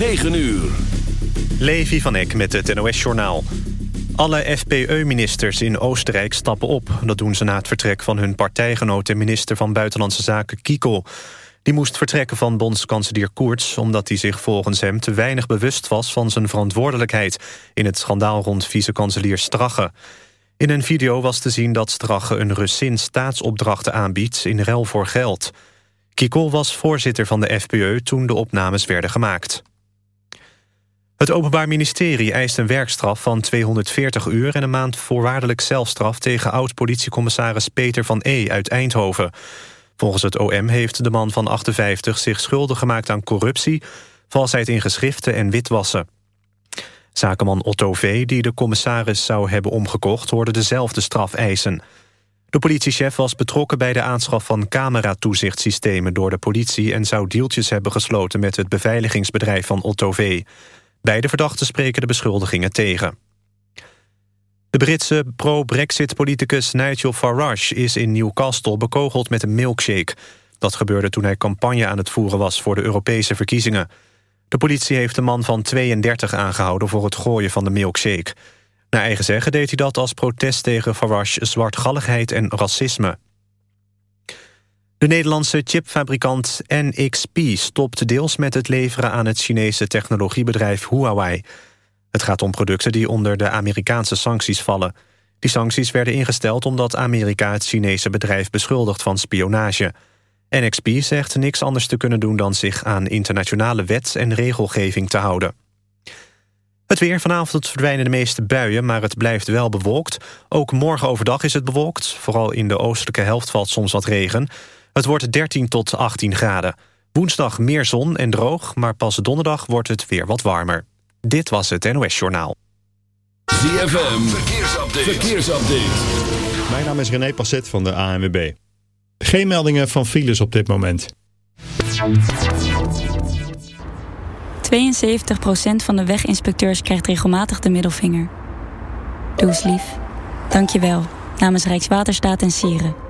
9 uur. Levi van Eck met het NOS-journaal. Alle FPE-ministers in Oostenrijk stappen op. Dat doen ze na het vertrek van hun partijgenoot... en minister van Buitenlandse Zaken Kiekel. Die moest vertrekken van bondskanselier Koerts... omdat hij zich volgens hem te weinig bewust was van zijn verantwoordelijkheid... in het schandaal rond vice-kanselier Strache. In een video was te zien dat Strache een Russin staatsopdrachten aanbiedt... in ruil voor geld. Kiekel was voorzitter van de FPE toen de opnames werden gemaakt. Het Openbaar Ministerie eist een werkstraf van 240 uur... en een maand voorwaardelijk celstraf tegen oud-politiecommissaris Peter van E. uit Eindhoven. Volgens het OM heeft de man van 58 zich schuldig gemaakt aan corruptie... valsheid in geschriften en witwassen. Zakenman Otto V., die de commissaris zou hebben omgekocht... hoorde dezelfde straf eisen. De politiechef was betrokken bij de aanschaf van cameratoezichtsystemen door de politie... en zou deeltjes hebben gesloten met het beveiligingsbedrijf van Otto V., Beide verdachten spreken de beschuldigingen tegen. De Britse pro-Brexit-politicus Nigel Farage is in Newcastle bekogeld met een milkshake. Dat gebeurde toen hij campagne aan het voeren was voor de Europese verkiezingen. De politie heeft de man van 32 aangehouden voor het gooien van de milkshake. Naar eigen zeggen deed hij dat als protest tegen Farage zwartgalligheid en racisme. De Nederlandse chipfabrikant NXP stopt deels met het leveren aan het Chinese technologiebedrijf Huawei. Het gaat om producten die onder de Amerikaanse sancties vallen. Die sancties werden ingesteld omdat Amerika het Chinese bedrijf beschuldigt van spionage. NXP zegt niks anders te kunnen doen dan zich aan internationale wet en regelgeving te houden. Het weer. Vanavond verdwijnen de meeste buien, maar het blijft wel bewolkt. Ook morgen overdag is het bewolkt. Vooral in de oostelijke helft valt soms wat regen. Het wordt 13 tot 18 graden. Woensdag meer zon en droog, maar pas donderdag wordt het weer wat warmer. Dit was het NOS Journaal. ZFM, verkeersupdate. verkeersupdate. Mijn naam is René Passet van de ANWB. Geen meldingen van files op dit moment. 72% van de weginspecteurs krijgt regelmatig de middelvinger. Doe lief. Dank je wel. Namens Rijkswaterstaat en Sieren.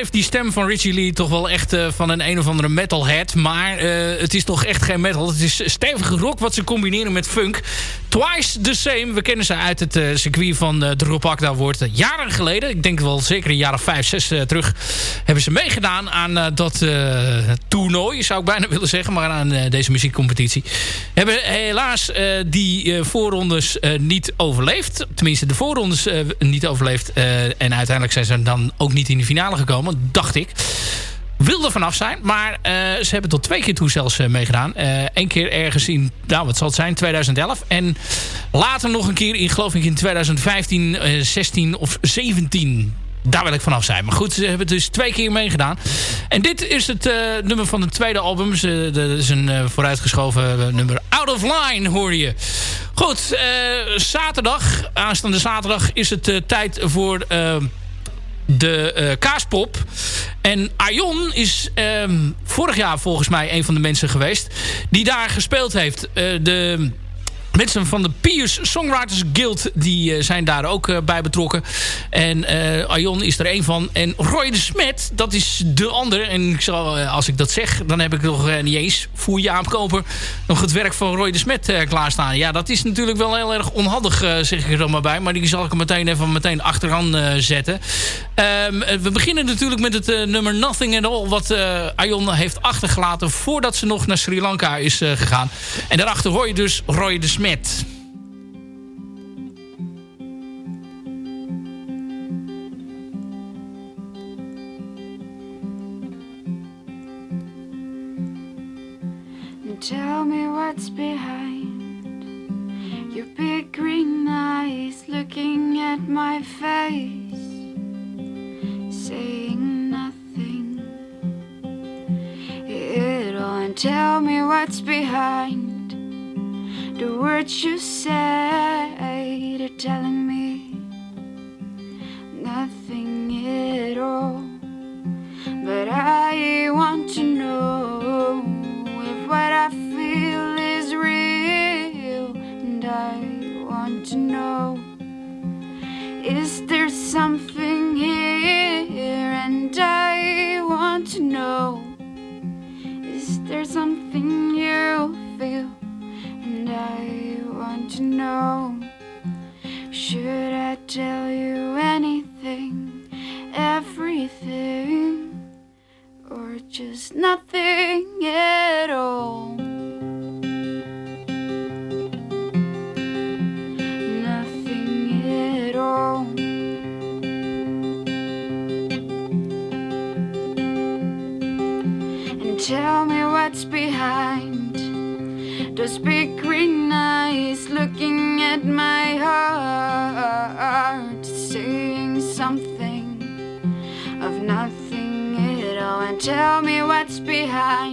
Heeft die stem van Richie Lee toch wel echt uh, van een een of andere metalhead. Maar uh, het is toch echt geen metal. Het is stevige rock wat ze combineren met funk. Twice the Same. We kennen ze uit het uh, circuit van uh, de Rob Akda wordt jaren geleden. Ik denk wel zeker een jaar of vijf, zes terug. Hebben ze meegedaan aan dat toernooi. Zou ik bijna willen zeggen. Maar aan deze muziekcompetitie. Hebben helaas die voorrondes niet overleefd. Tenminste de voorrondes niet overleefd. en uiteindelijk zijn ze dan ook niet in de finale gekomen. Dacht ik wilde vanaf zijn. Maar uh, ze hebben tot twee keer toe zelfs uh, meegedaan. Eén uh, keer ergens in, nou wat zal het zijn, 2011. En later nog een keer in, geloof ik, in 2015, 16 of 17. Daar wil ik vanaf zijn. Maar goed, ze hebben dus twee keer meegedaan. En dit is het nummer van het tweede album. dat is een vooruitgeschoven nummer. Out of Line hoor je. Goed, zaterdag, aanstaande zaterdag is het tijd voor de uh, kaaspop. En Aion is um, vorig jaar volgens mij een van de mensen geweest... die daar gespeeld heeft. Uh, de Mensen van de Piers Songwriters Guild die uh, zijn daar ook uh, bij betrokken. En uh, Aion is er een van. En Roy de Smet, dat is de ander. En ik als ik dat zeg, dan heb ik nog niet eens voor Jaap Koper nog het werk van Roy de Smet klaarstaan. Ja, dat is natuurlijk wel heel erg onhandig, zeg ik er maar bij. Maar die zal ik er meteen even meteen achteraan zetten. Um, we beginnen natuurlijk met het nummer Nothing at All. Wat Aion heeft achtergelaten voordat ze nog naar Sri Lanka is gegaan. En daarachter hoor je dus Roy de Smet. it. Tell me what's behind your big green eyes looking at my face, saying nothing. It'll and tell me what's behind the words you say. They're telling me nothing at all. But I want to know if what I feel is real, and I want to know is there something here, and I want to know is there something you feel, I want to know should I tell you anything, everything? or just nothing at all. Nothing at all. And tell me what's behind those big green eyes looking at my heart, saying something of nothing at all. And tell me what's behind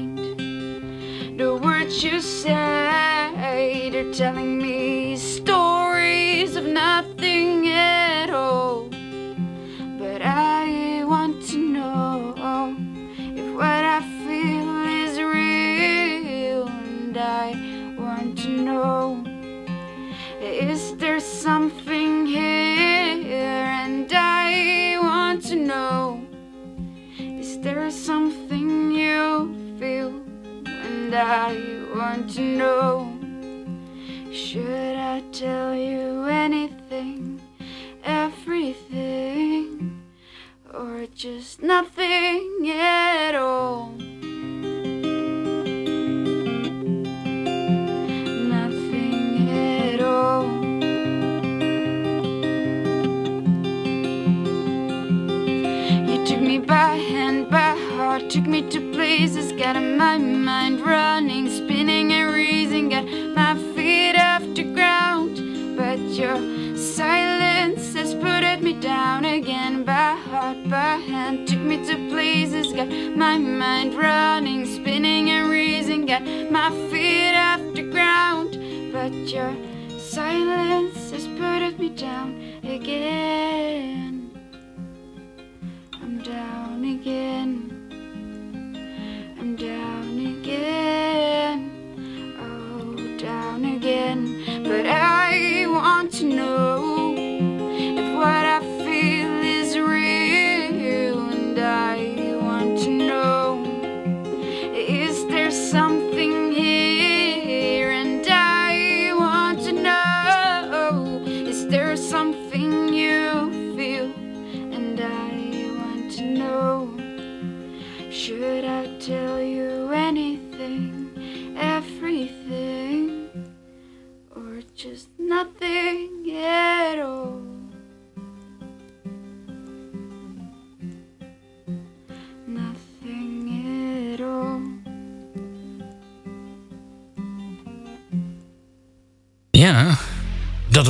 again.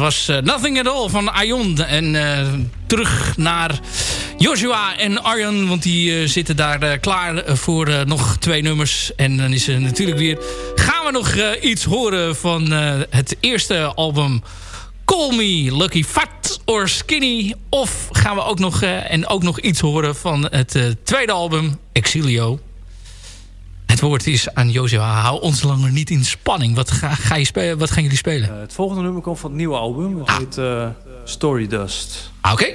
Was eh, Nothing at All van Aion. En eh, terug naar Joshua en Arjan, want die eh, zitten daar klaar voor nog twee nummers. En dan is er natuurlijk weer... Gaan we nog iets horen van het eerste album... Call Me Lucky Fat or Skinny. Of gaan we ook nog, en ook nog iets horen van het tweede album, Exilio. Het woord is aan Joshua. Hou ons langer niet in spanning. Wat, ga, ga je wat gaan jullie spelen? Eh, het volgende nummer komt van het nieuwe album. Dat heet eh, Story Dust. Ah, Oké. Ah.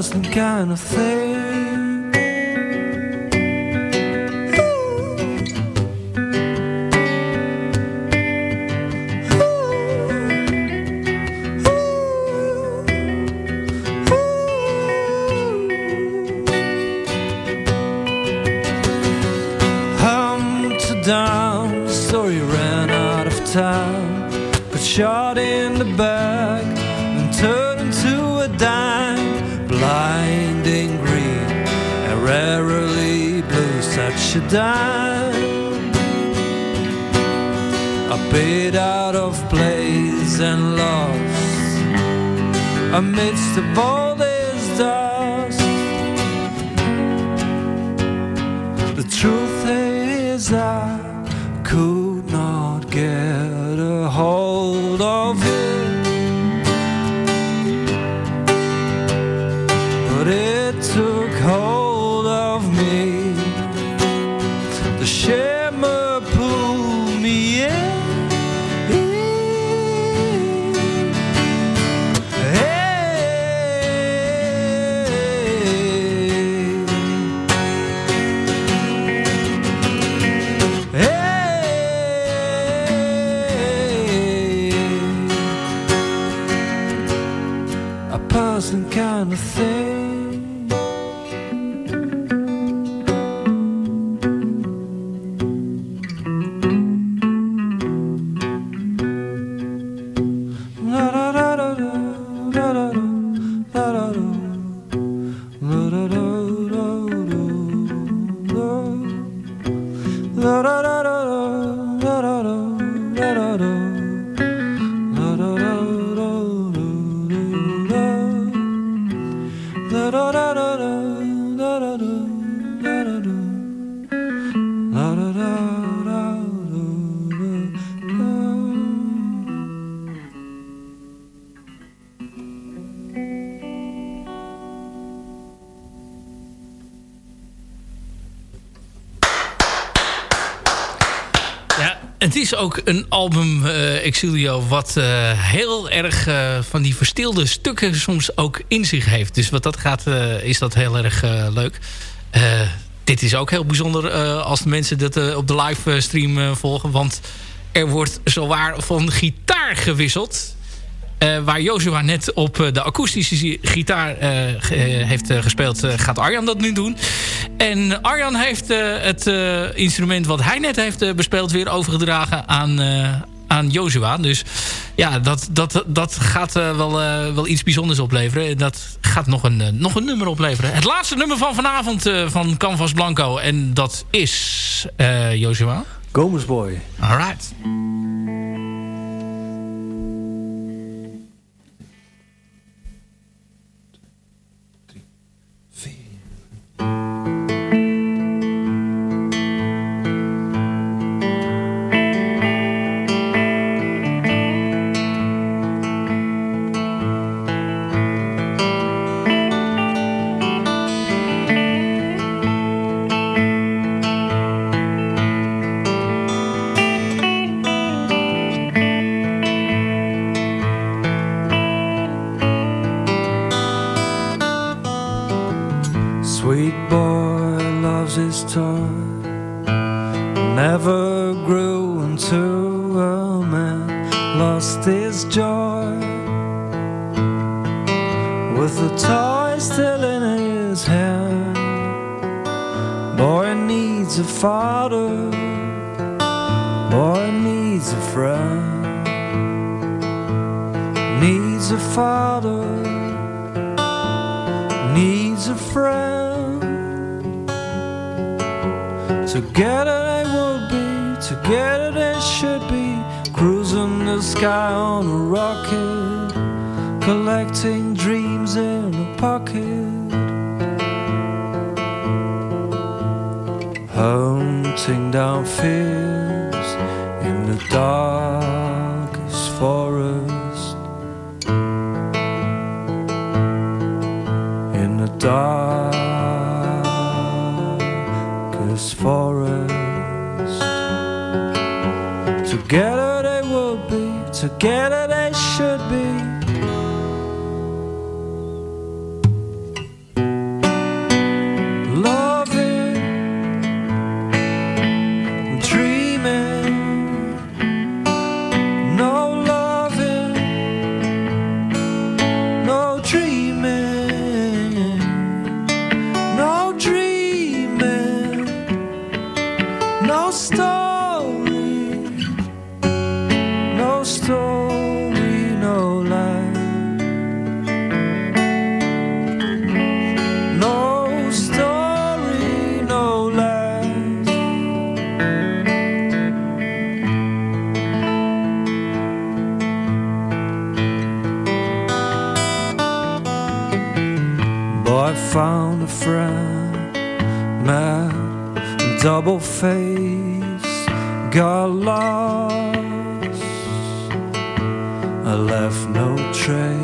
Some the kind of thing. Dime. A bit out of place and lost amidst the all is ook een album, eh, Exilio, wat eh, heel erg eh, van die verstilde stukken soms ook in zich heeft. Dus wat dat gaat, is dat heel erg leuk. Dit is ook heel bijzonder als de mensen dat op de livestream volgen. Want er wordt zowaar van gitaar gewisseld. Eh, waar Joshua net op eh, de akoestische gitaar eh, heeft gespeeld, gaat Arjan dat nu doen. En Arjan heeft het instrument wat hij net heeft bespeeld weer overgedragen aan, aan Joshua. Dus ja, dat, dat, dat gaat wel, wel iets bijzonders opleveren. En Dat gaat nog een, nog een nummer opleveren. Het laatste nummer van vanavond van Canvas Blanco. En dat is Joshua. Gomez Boy. Alright. Thank Sweet boy loves his toy, never grew into a man, lost his joy with the toy still in his hand. Boy needs a father, boy needs a friend, needs a father, needs Together they would be, together they should be, cruising the sky on a rocket, collecting dreams in a pocket. Hunting down fears in the darkest forest. In the darkest Together they would be, together friend, mad, double face, got lost. I left no trace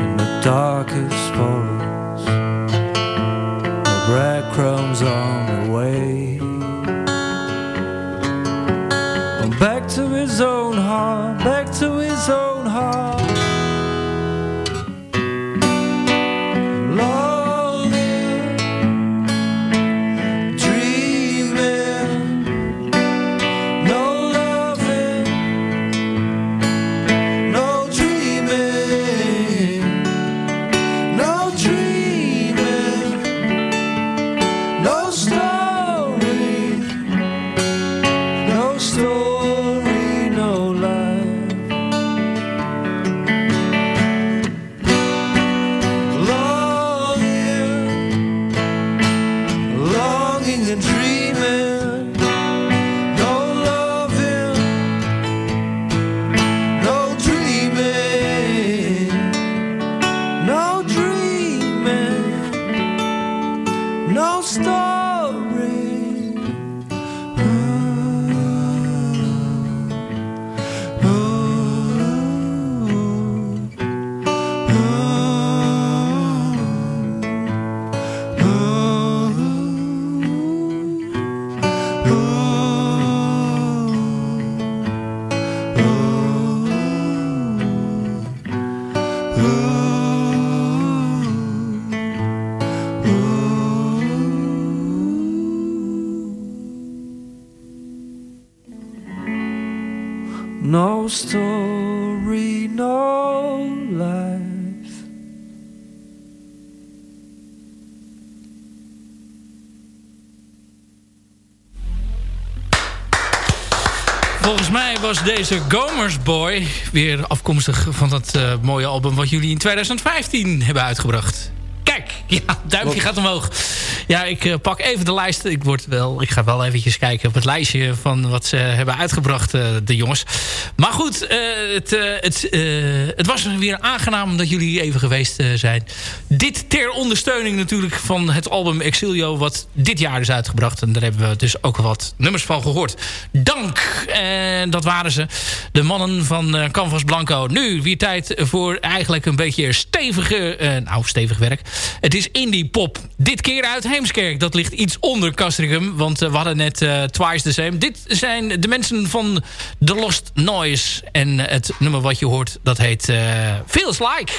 in the darkest forest. No breadcrumbs on No story. Volgens mij was deze Gomers Boy weer afkomstig van dat eh, mooie album... wat jullie in 2015 hebben uitgebracht. Kijk, ja, duimpje gaat omhoog. Ja, ik eh, pak even de lijst. Ik, word wel, ik ga wel eventjes kijken op het lijstje van wat ze hebben uitgebracht, eh, de jongens. Maar goed, eh, het, het, het was weer aangenaam dat jullie even geweest zijn. Dit ter ondersteuning natuurlijk van het album Exilio... wat dit jaar is uitgebracht. En daar hebben we dus ook wat nummers van gehoord. Dank! En dat waren ze. De mannen van Canvas Blanco. Nu weer tijd voor eigenlijk een beetje stevige... nou, stevig werk. Het is indie pop. Dit keer uit Heemskerk. Dat ligt iets onder Castricum. Want eh, we hadden net eh, Twice the Same. Dit zijn de mensen van The Lost Noise. En het nummer wat je hoort, dat heet eh, Feels Like.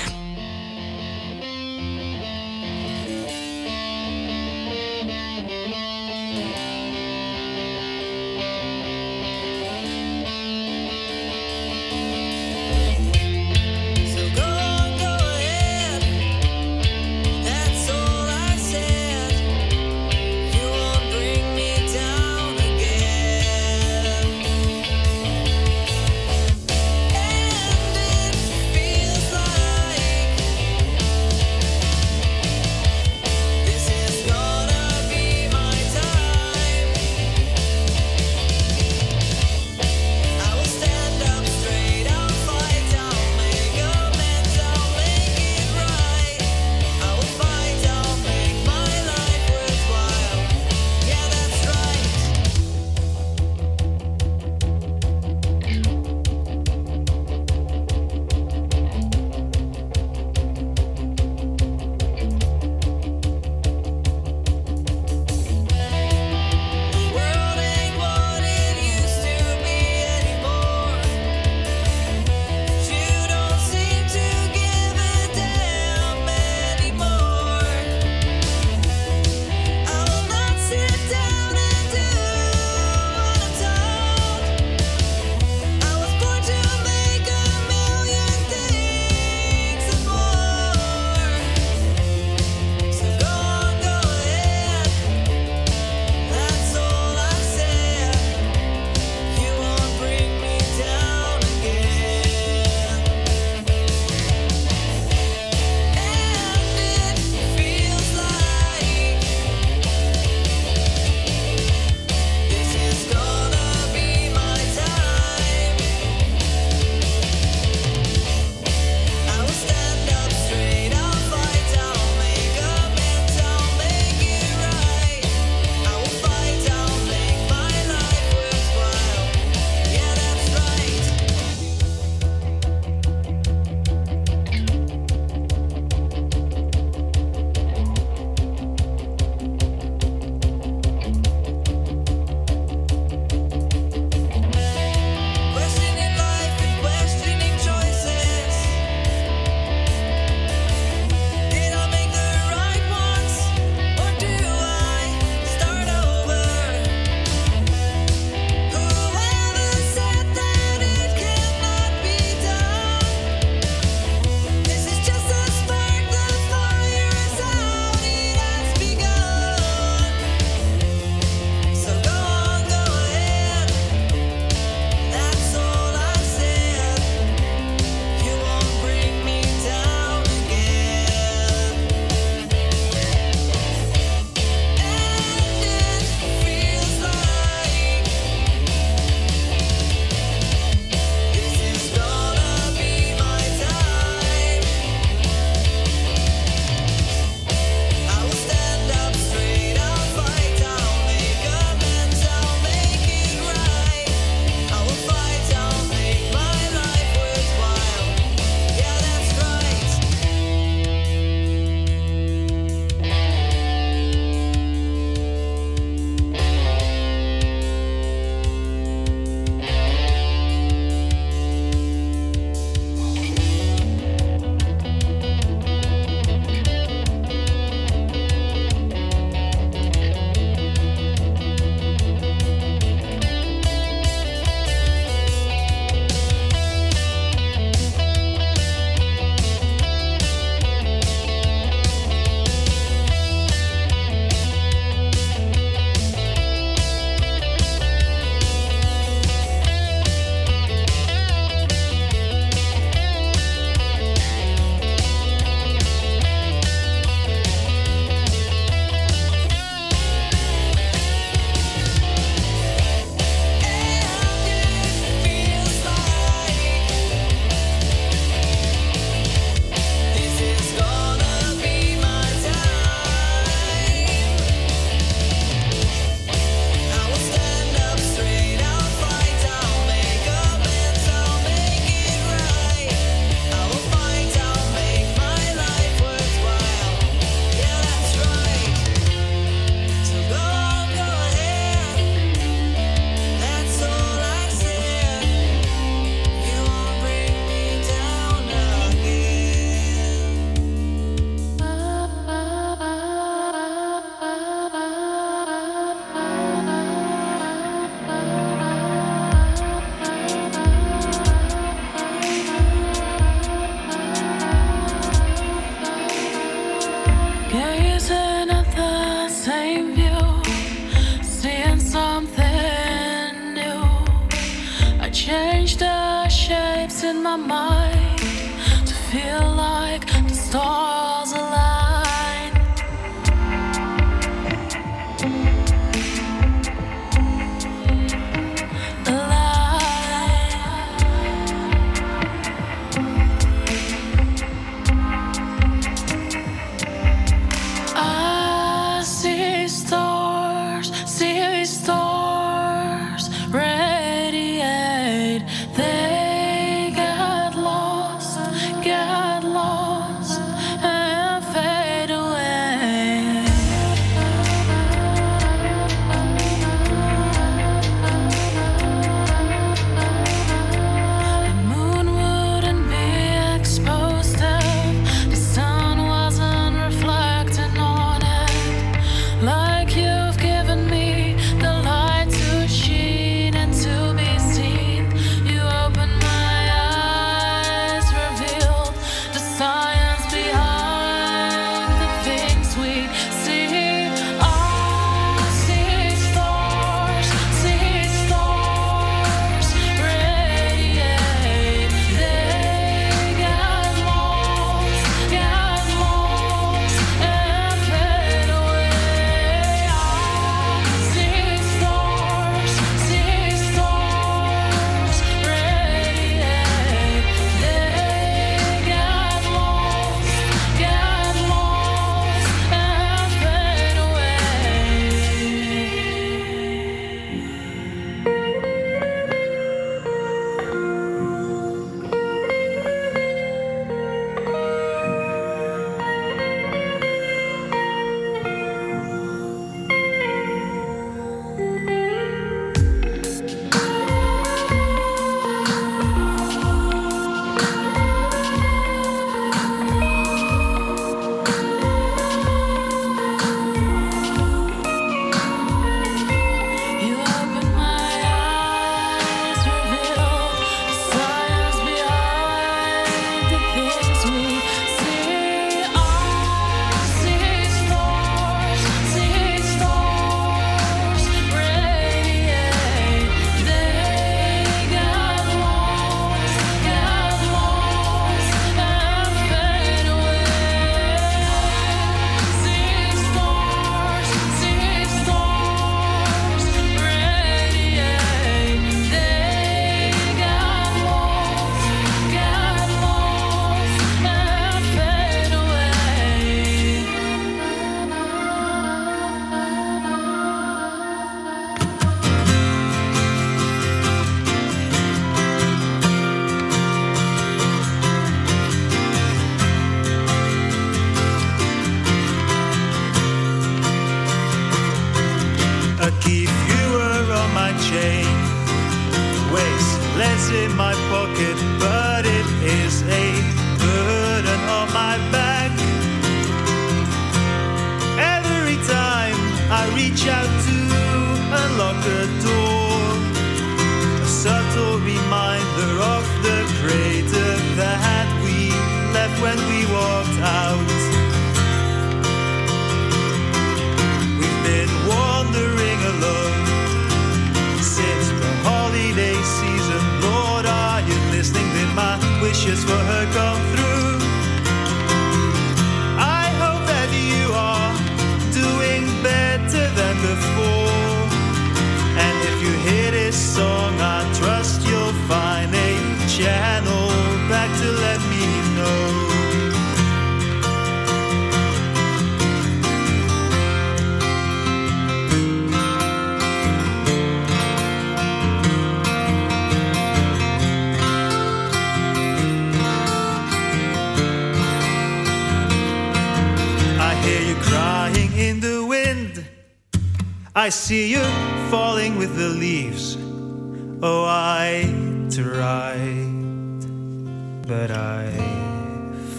that I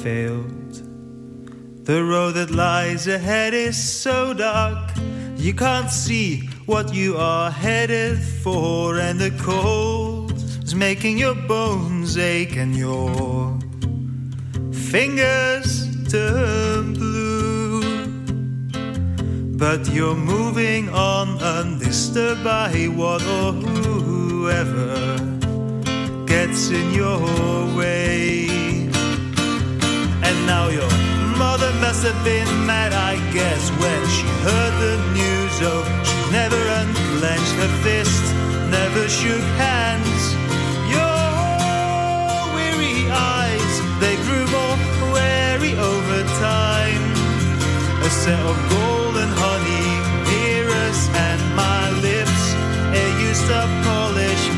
failed. The road that lies ahead is so dark, you can't see what you are headed for, and the cold is making your bones ache and your fingers turn blue. But you're moving on undisturbed by what or whoever gets in your way. And now your mother must have been mad, I guess, when she heard the news. Oh, she never unclenched her fist, never shook hands. Your weary eyes, they grew more wary over time. A set of golden honey mirrors and my lips, it used to polish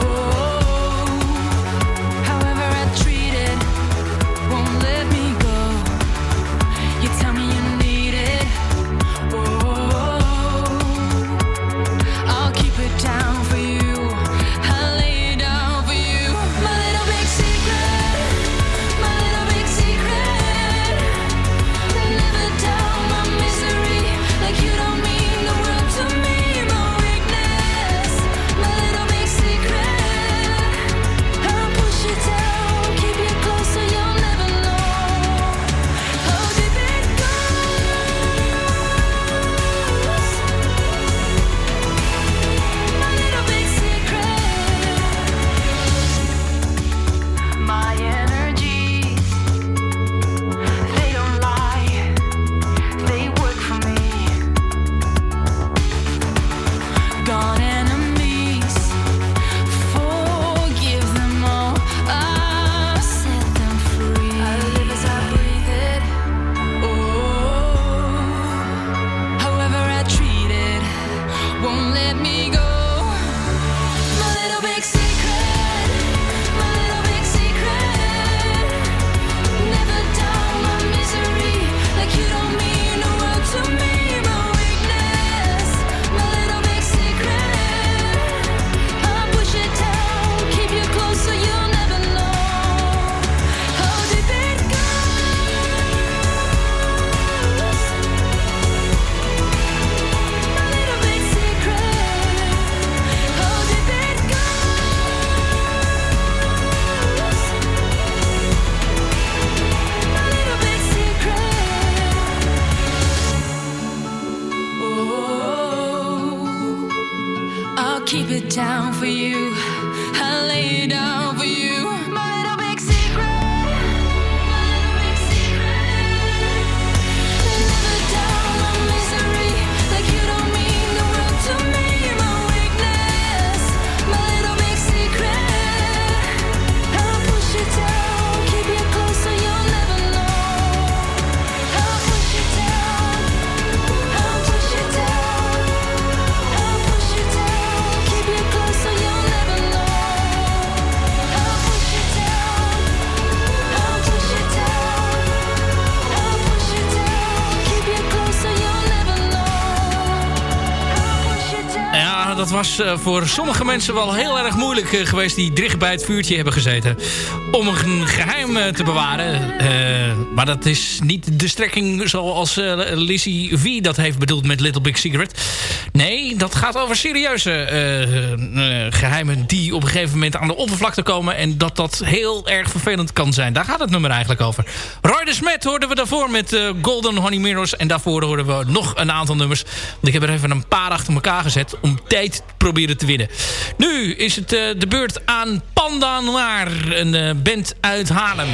Was eh, voor sommige mensen wel heel erg moeilijk eh, geweest... die dicht bij het vuurtje hebben gezeten. Om een geheim eh, te bewaren. Maar dat is niet de strekking zoals eh Lizzie V dat heeft bedoeld met Little Big Secret. Nee, dat gaat over serieuze eh, eh, geheimen... die op een gegeven moment aan de oppervlakte komen... en dat dat heel erg vervelend kan zijn. Daar gaat het nummer eigenlijk over. Roy de hoorden we daarvoor met Golden Honey Mirrors... en daarvoor hoorden we nog een aantal nummers. Ik heb er even een paar achter elkaar gezet... om tijd proberen te winnen. Nu is het eh, de beurt aan Panda Noir, een eh, band uit Haarlem.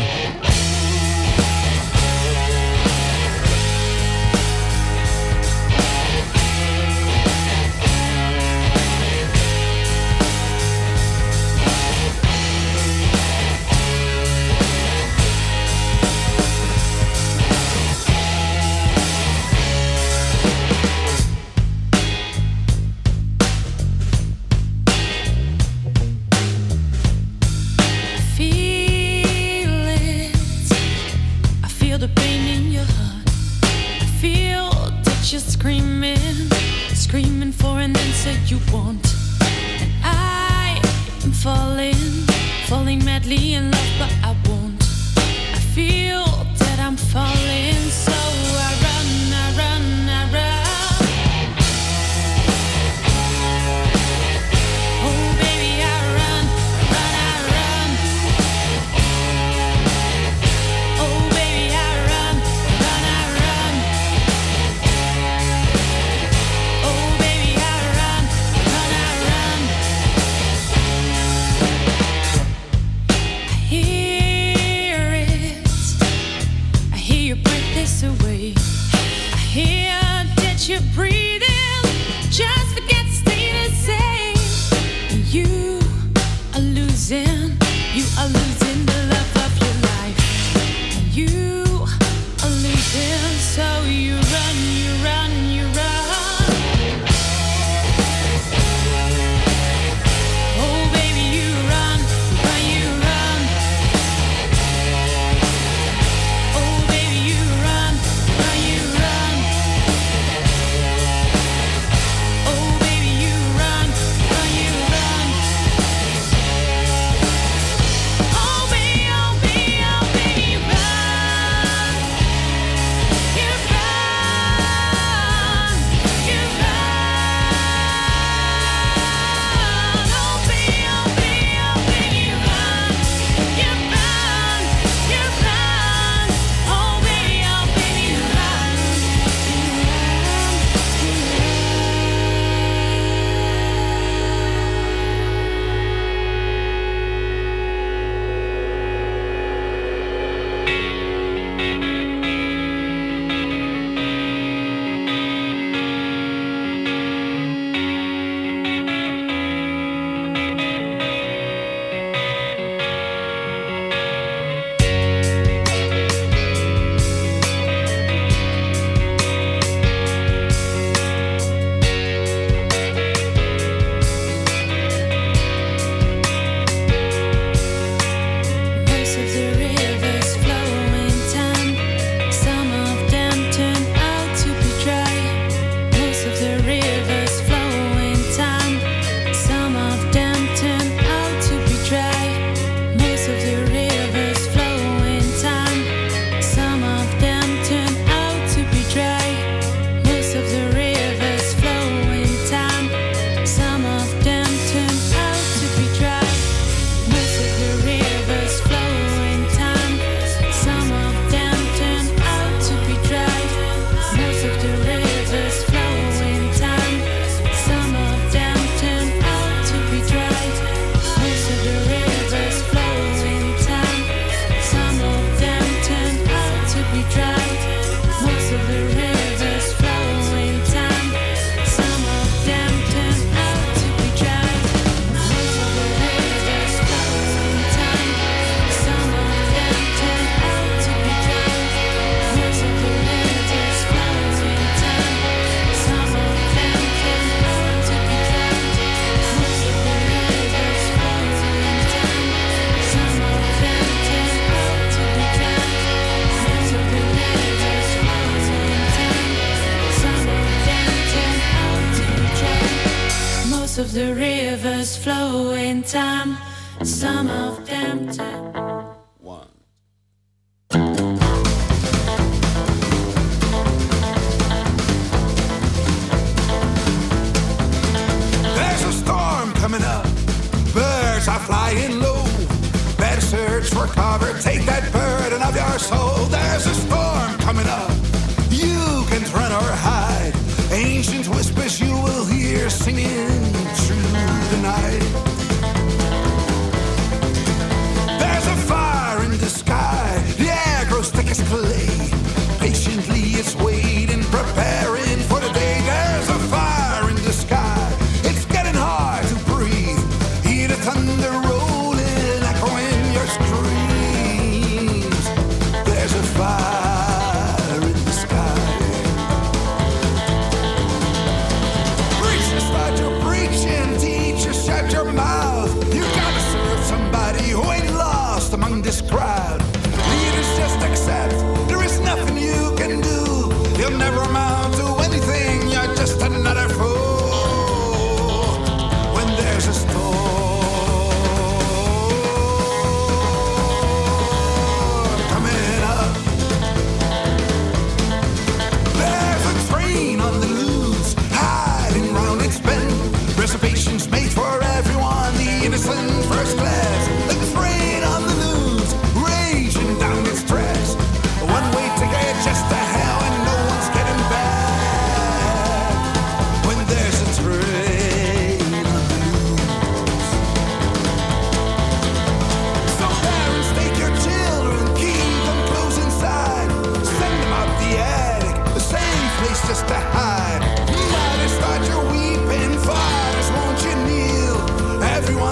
Cover. Take that burden of your soul.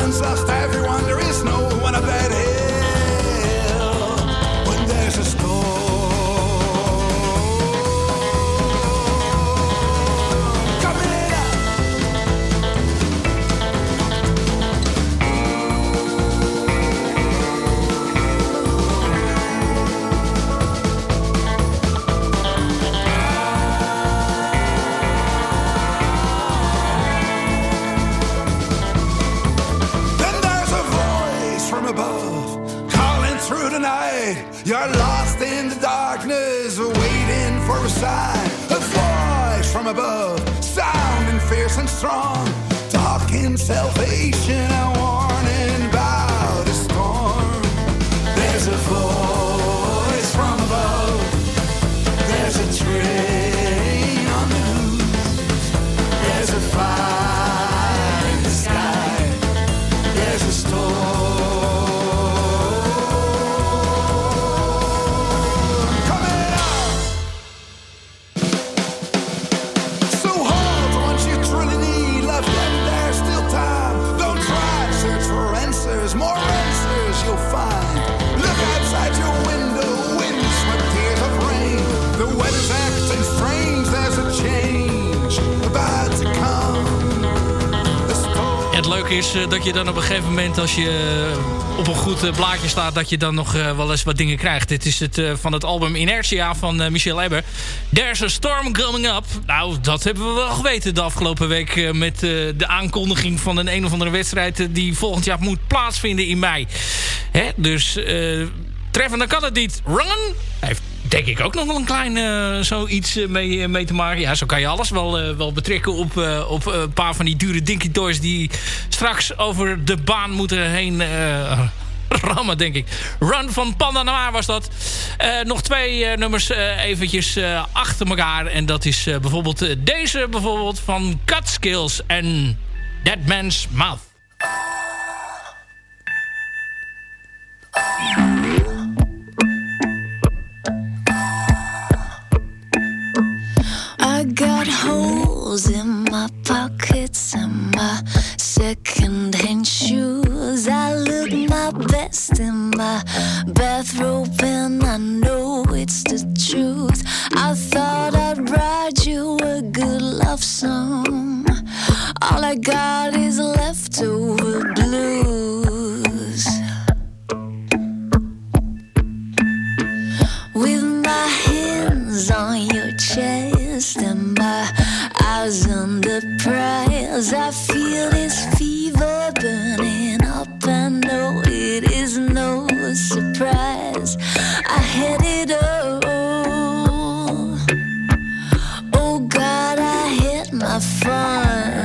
once lost everyone wonder moment, als je eh, op een goed eh, blaadje staat, dat je dan nog eh, wel eens wat dingen krijgt. Dit is het van het album Inertia van Michel Ebber. There's a storm coming up. Nou, dat hebben we wel geweten de afgelopen week met de aankondiging van een een of andere wedstrijd die volgend jaar moet plaatsvinden in mei. Hè? Dus treffender kan het niet. Run denk ik ook nog wel een klein eh, zoiets eh, mee, eh, mee te maken. Ja, zo kan je alles wel, wel betrekken op, op een paar van die dure Dinky Toys... die straks over de baan moeten heen rammen, denk ik. Run van Panda Noir was dat. Nog twee nummers eventjes achter elkaar. En dat is bijvoorbeeld deze bijvoorbeeld van Cut Skills en Dead Man's Mouth. In my pockets and my secondhand shoes. I look my best in my bathrobe, and I know it's the truth. I thought I'd write you a good love song. All I got is leftover blues. With my hands on your chest and my eyes on the prize, I feel this fever burning up. I know it is no surprise. I had it all. Oh God, I had my fun.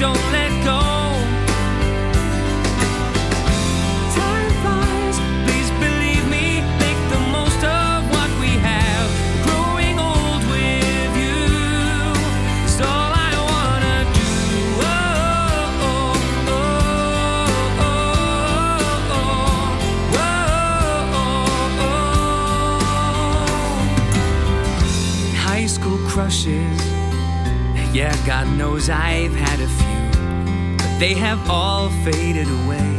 don't let go. Time flies, please believe me. Make the most of what we have. Growing old with you is all I wanna do. Oh, oh, oh, oh, oh, oh. High school crushes. Yeah, God knows I've had they have all faded away.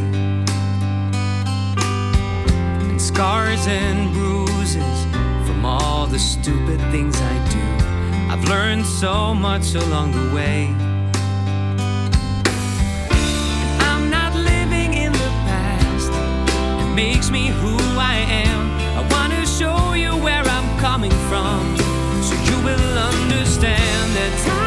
And scars and bruises from all the stupid things I do. I've learned so much along the way. I'm not living in the past. It makes me who I am. I wanna show you where I'm coming from, so you will understand that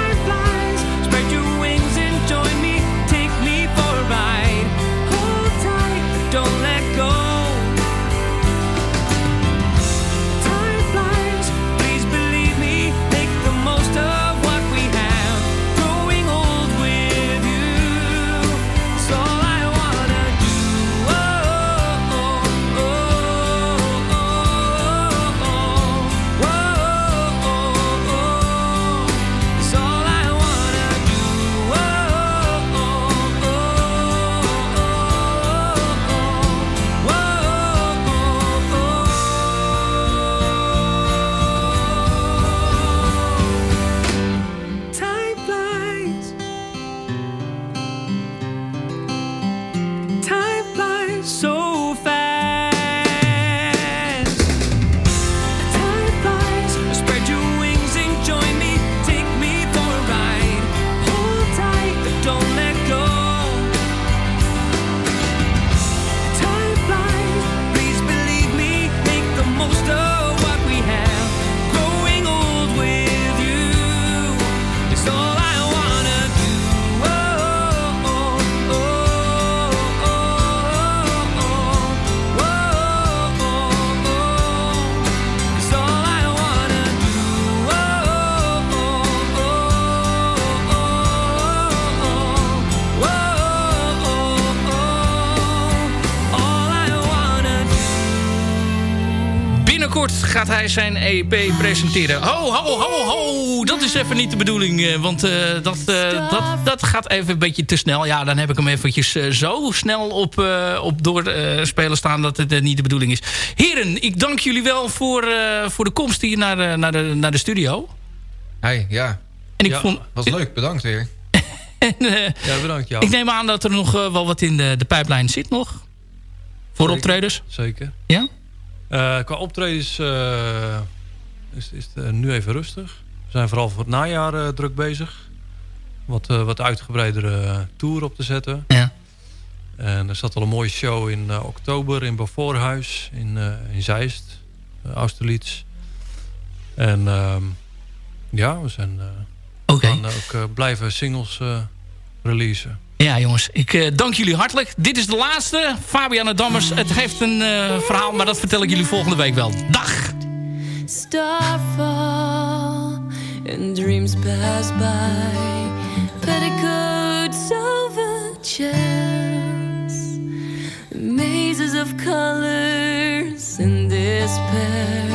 gaat hij zijn EP presenteren. Ho, ho, ho, ho. Dat is even niet de bedoeling. eh, Want eh, dat, eh, dat, dat gaat even een beetje te snel. Ja, dan heb ik hem eventjes eh, zo snel op, eh, op doorspelen staan... dat het niet de bedoeling is. Heren, ik dank jullie wel voor, eh, voor de komst hier naar de, naar de, naar de studio. Hey, ja. En ik Ja, vond... Was leuk, bedankt weer. En, eh, Ja, bedankt jou. ik neem aan dat er nog wel wat in de, de pijplijn zit nog. Voor Zeker, optredens. Zeker. Ja? Eh, qua optredens eh, is, is het eh, nu even rustig. We zijn vooral voor het najaar druk bezig. Wat, wat uitgebreidere tour op te zetten. Ja. En er zat al een mooie show in oktober in Bevoorhuis in, eh, in Zeist, uh, Austerlitz. En ehm, ja, we zijn uh, gaan ook uh, blijven singles uh, releasen. Ja, jongens, ik uh, dank jullie hartelijk. Dit is de laatste. Fabiana Dammers. Het heeft een uh, verhaal, maar dat vertel ik jullie volgende week wel. Dag! Starfall and dreams pass by. Petticoats over chairs. Mazes of colors and despair.